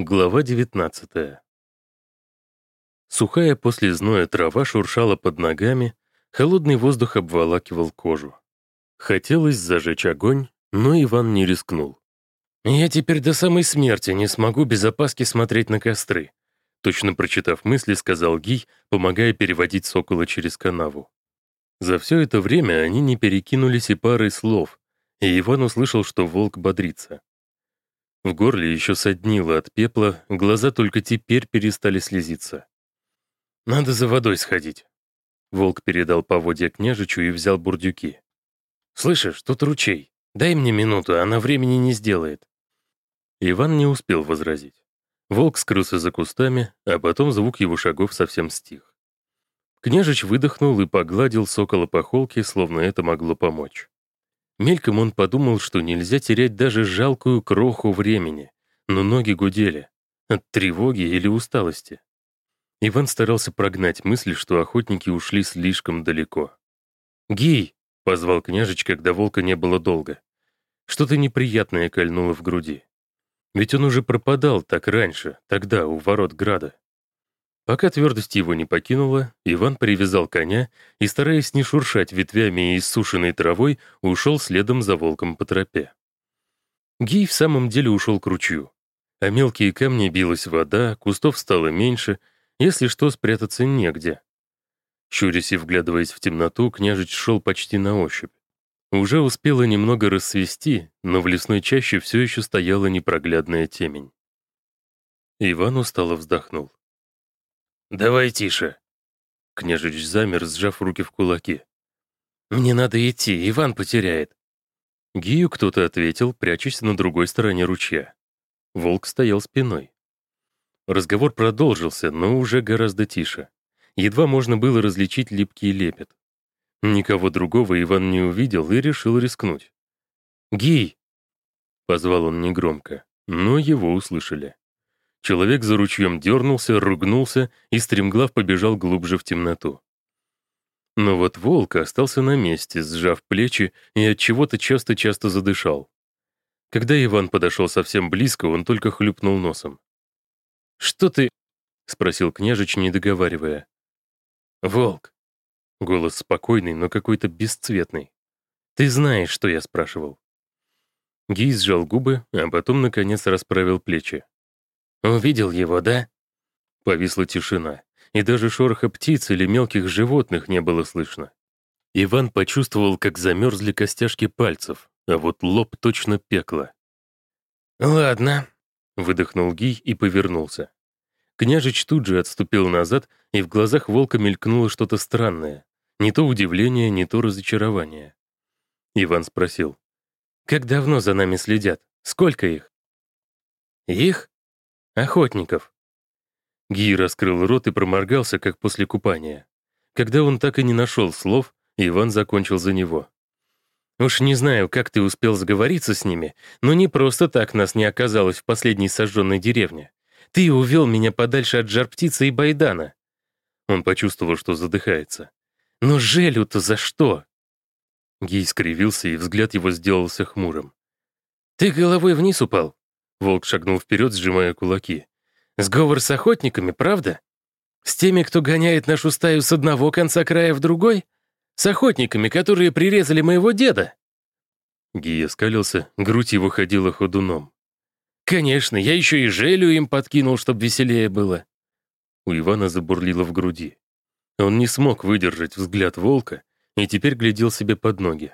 Глава 19 Сухая после зноя трава шуршала под ногами, холодный воздух обволакивал кожу. Хотелось зажечь огонь, но Иван не рискнул. «Я теперь до самой смерти не смогу без опаски смотреть на костры», точно прочитав мысли, сказал Гий, помогая переводить сокола через канаву. За все это время они не перекинулись и парой слов, и Иван услышал, что волк бодрится. В горле еще соднило от пепла, глаза только теперь перестали слезиться. «Надо за водой сходить». Волк передал поводья княжичу и взял бурдюки. «Слышишь, тут ручей. Дай мне минуту, она времени не сделает». Иван не успел возразить. Волк скрылся за кустами, а потом звук его шагов совсем стих. Княжич выдохнул и погладил сокола по холке, словно это могло помочь. Мельком он подумал, что нельзя терять даже жалкую кроху времени, но ноги гудели. От тревоги или усталости. Иван старался прогнать мысль, что охотники ушли слишком далеко. «Гий!» — позвал княжич, когда волка не было долго. Что-то неприятное кольнуло в груди. Ведь он уже пропадал так раньше, тогда, у ворот града. Пока твердость его не покинула, Иван привязал коня и, стараясь не шуршать ветвями и иссушенной травой, ушел следом за волком по тропе. Гий в самом деле ушел к ручью. А мелкие камни билась вода, кустов стало меньше, если что, спрятаться негде. Щурясь и вглядываясь в темноту, княжич шел почти на ощупь. Уже успело немного рассвести, но в лесной чаще все еще стояла непроглядная темень. Иван устало вздохнул. «Давай тише». Княжич замер, сжав руки в кулаки. «Мне надо идти, Иван потеряет». Гию кто-то ответил, прячась на другой стороне ручья. Волк стоял спиной. Разговор продолжился, но уже гораздо тише. Едва можно было различить липкий лепет. Никого другого Иван не увидел и решил рискнуть. «Гий!» — позвал он негромко, но его услышали. Человек за ручьем дернулся, ругнулся и стремглав побежал глубже в темноту. Но вот волк остался на месте, сжав плечи и от чего-то часто-часто задышал. Когда Иван подошел совсем близко, он только хлюпнул носом. «Что ты?» — спросил княжич, не договаривая. «Волк». Голос спокойный, но какой-то бесцветный. «Ты знаешь, что я спрашивал». Гей сжал губы, а потом, наконец, расправил плечи. «Увидел его, да?» Повисла тишина, и даже шороха птиц или мелких животных не было слышно. Иван почувствовал, как замерзли костяшки пальцев, а вот лоб точно пекло. «Ладно», — выдохнул Гий и повернулся. Княжич тут же отступил назад, и в глазах волка мелькнуло что-то странное. Не то удивление, не то разочарование. Иван спросил. «Как давно за нами следят? Сколько их?» «Их?» Охотников. Ги раскрыл рот и проморгался, как после купания. Когда он так и не нашел слов, Иван закончил за него. «Уж не знаю, как ты успел сговориться с ними, но не просто так нас не оказалось в последней сожженной деревне. Ты увел меня подальше от жар-птицы и байдана». Он почувствовал, что задыхается. «Но Желю-то за что?» Гей скривился, и взгляд его сделался хмурым. «Ты головой вниз упал?» Волк шагнул вперед, сжимая кулаки. «Сговор с охотниками, правда? С теми, кто гоняет нашу стаю с одного конца края в другой? С охотниками, которые прирезали моего деда?» Гия скалился, грудь его ходила ходуном. «Конечно, я еще и желю им подкинул, чтобы веселее было». У Ивана забурлило в груди. Он не смог выдержать взгляд волка и теперь глядел себе под ноги.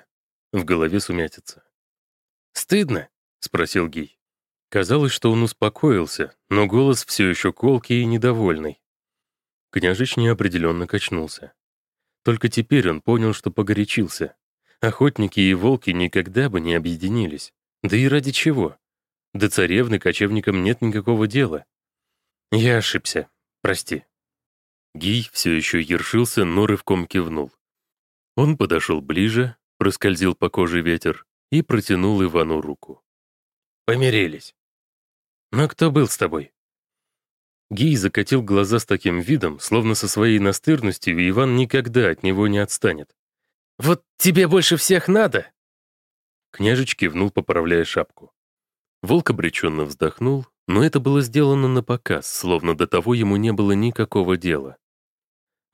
В голове сумятица. «Стыдно?» — спросил Гий. Казалось, что он успокоился, но голос все еще колкий и недовольный. Княжич неопределенно качнулся. Только теперь он понял, что погорячился. Охотники и волки никогда бы не объединились. Да и ради чего? До царевны кочевникам нет никакого дела. Я ошибся. Прости. Гий все еще ершился, но рывком кивнул. Он подошел ближе, проскользил по коже ветер и протянул Ивану руку. Помирились. «Но кто был с тобой?» Гий закатил глаза с таким видом, словно со своей настырностью Иван никогда от него не отстанет. «Вот тебе больше всех надо!» Княжич кивнул, поправляя шапку. Волк обреченно вздохнул, Но это было сделано на показ, словно до того ему не было никакого дела.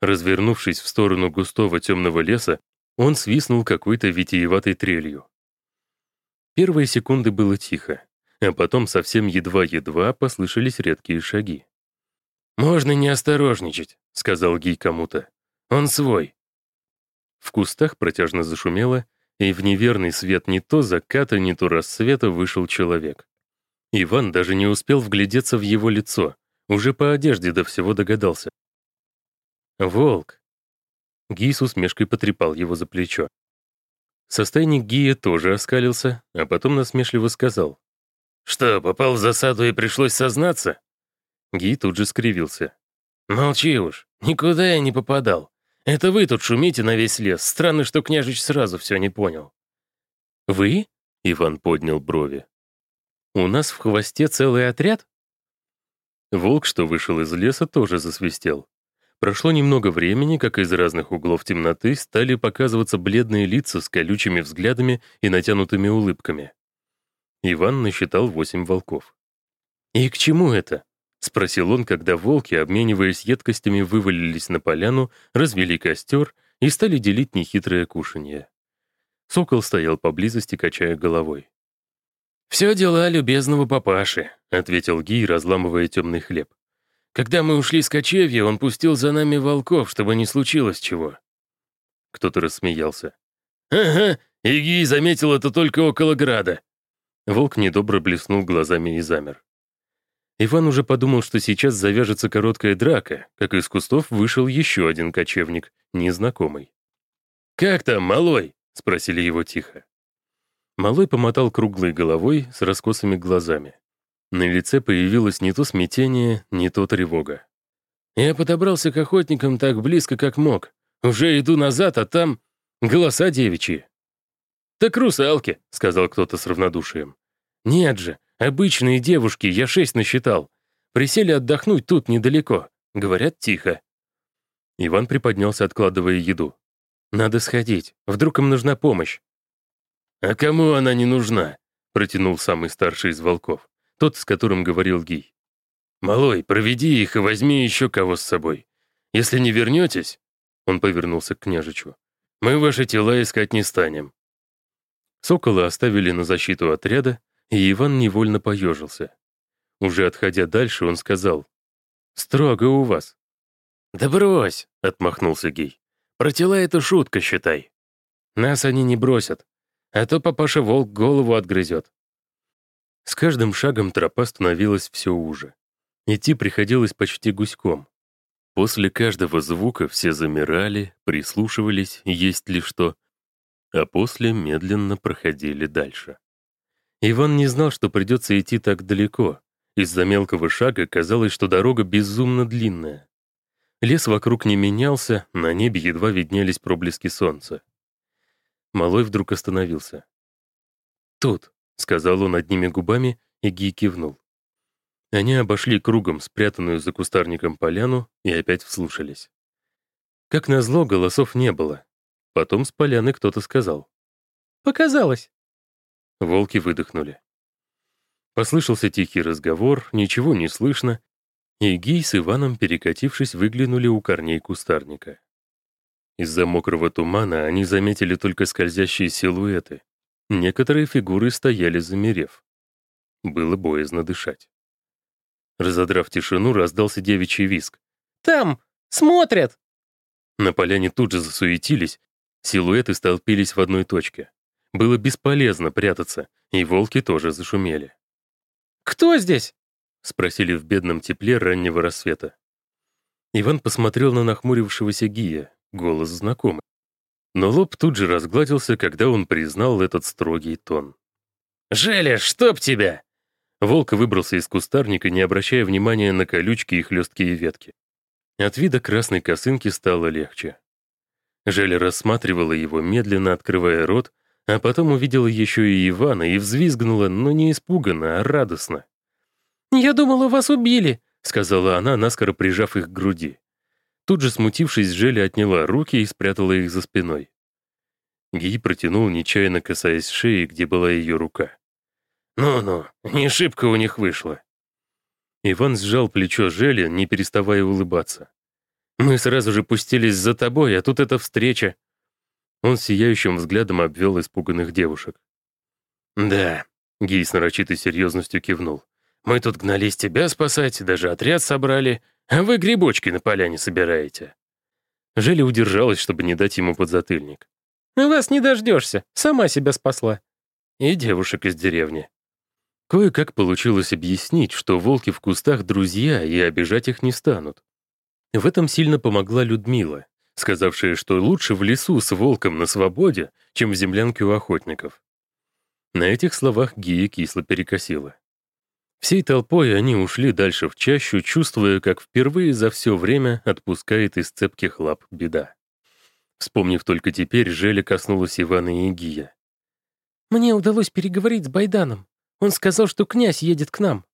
Развернувшись в сторону густого темного леса, он свистнул какой-то витиеватой трелью. Первые секунды было тихо, а потом совсем едва-едва послышались редкие шаги. «Можно не осторожничать», — сказал Гий кому-то. «Он свой». В кустах протяжно зашумело, и в неверный свет не то заката, не то рассвета вышел человек. Иван даже не успел вглядеться в его лицо, уже по одежде до всего догадался. «Волк!» Гий с усмешкой потрепал его за плечо. Состойник Гия тоже оскалился, а потом насмешливо сказал. «Что, попал в засаду и пришлось сознаться?» Ги тут же скривился. «Молчи уж, никуда я не попадал. Это вы тут шумите на весь лес. Странно, что княжич сразу все не понял». «Вы?» — Иван поднял брови. «У нас в хвосте целый отряд?» Волк, что вышел из леса, тоже засвистел. Прошло немного времени, как из разных углов темноты стали показываться бледные лица с колючими взглядами и натянутыми улыбками. Иван насчитал восемь волков. «И к чему это?» — спросил он, когда волки, обмениваясь едкостями, вывалились на поляну, развели костер и стали делить нехитрое кушанье. Сокол стоял поблизости, качая головой. «Все дела любезного папаши», — ответил Гий, разламывая темный хлеб. «Когда мы ушли с кочевья, он пустил за нами волков, чтобы не случилось чего». Кто-то рассмеялся. «Ага, и Гий заметил это только около града». Волк недобро блеснул глазами и замер. Иван уже подумал, что сейчас завяжется короткая драка, как из кустов вышел еще один кочевник, незнакомый. «Как там, малой?» — спросили его тихо. Малой помотал круглой головой с раскосыми глазами. На лице появилось не то смятение, не то тревога. «Я подобрался к охотникам так близко, как мог. Уже иду назад, а там голоса девичьи». «Так русалки», — сказал кто-то с равнодушием. «Нет же, обычные девушки, я шесть насчитал. Присели отдохнуть тут недалеко. Говорят, тихо». Иван приподнялся, откладывая еду. «Надо сходить. Вдруг им нужна помощь». «А кому она не нужна?» — протянул самый старший из волков, тот, с которым говорил Гий. «Малой, проведи их и возьми еще кого с собой. Если не вернетесь...» — он повернулся к княжичу. «Мы ваши тела искать не станем». Сокола оставили на защиту отряда, и Иван невольно поежился. Уже отходя дальше, он сказал, «Строго у вас». «Да брось», — отмахнулся Гей. «Про тела это шутка, считай. Нас они не бросят а то папаша-волк голову отгрызет. С каждым шагом тропа становилась все уже. Идти приходилось почти гуськом. После каждого звука все замирали, прислушивались, есть ли что, а после медленно проходили дальше. Иван не знал, что придется идти так далеко. Из-за мелкого шага казалось, что дорога безумно длинная. Лес вокруг не менялся, на небе едва виднелись проблески солнца. Малой вдруг остановился. «Тут», — сказал он одними губами, и Ги кивнул. Они обошли кругом спрятанную за кустарником поляну и опять вслушались. Как назло, голосов не было. Потом с поляны кто-то сказал. «Показалось». Волки выдохнули. Послышался тихий разговор, ничего не слышно, и Гий с Иваном, перекатившись, выглянули у корней кустарника. Из-за мокрого тумана они заметили только скользящие силуэты. Некоторые фигуры стояли замерев. Было боязно дышать. Разодрав тишину, раздался девичий виск. «Там! Смотрят!» На поляне тут же засуетились, силуэты столпились в одной точке. Было бесполезно прятаться, и волки тоже зашумели. «Кто здесь?» — спросили в бедном тепле раннего рассвета. Иван посмотрел на нахмурившегося Гия, Голос знакомый. Но лоб тут же разгладился, когда он признал этот строгий тон. «Желя, чтоб тебя!» Волк выбрался из кустарника, не обращая внимания на колючки и хлесткие ветки. От вида красной косынки стало легче. Желя рассматривала его, медленно открывая рот, а потом увидела еще и Ивана и взвизгнула, но не испуганно, а радостно. «Я думала, вас убили», — сказала она, наскоро прижав их к груди. Тут же, смутившись, Желя отняла руки и спрятала их за спиной. Ги протянул, нечаянно касаясь шеи, где была ее рука. «Ну-ну, не шибко у них вышло». Иван сжал плечо Жели, не переставая улыбаться. «Мы сразу же пустились за тобой, а тут эта встреча». Он сияющим взглядом обвел испуганных девушек. «Да», — Гей с нарочитой серьезностью кивнул. «Мы тут гнались тебя спасать, даже отряд собрали, а вы грибочки на поляне собираете». Желя удержалась, чтобы не дать ему подзатыльник. «Вас не дождешься, сама себя спасла». И девушек из деревни. Кое-как получилось объяснить, что волки в кустах друзья и обижать их не станут. В этом сильно помогла Людмила, сказавшая, что лучше в лесу с волком на свободе, чем в землянке у охотников. На этих словах Гия кисло перекосила. Всей толпой они ушли дальше в чащу, чувствуя, как впервые за все время отпускает из цепких лап беда. Вспомнив только теперь, Желя коснулась Ивана и Гия. «Мне удалось переговорить с Байданом. Он сказал, что князь едет к нам».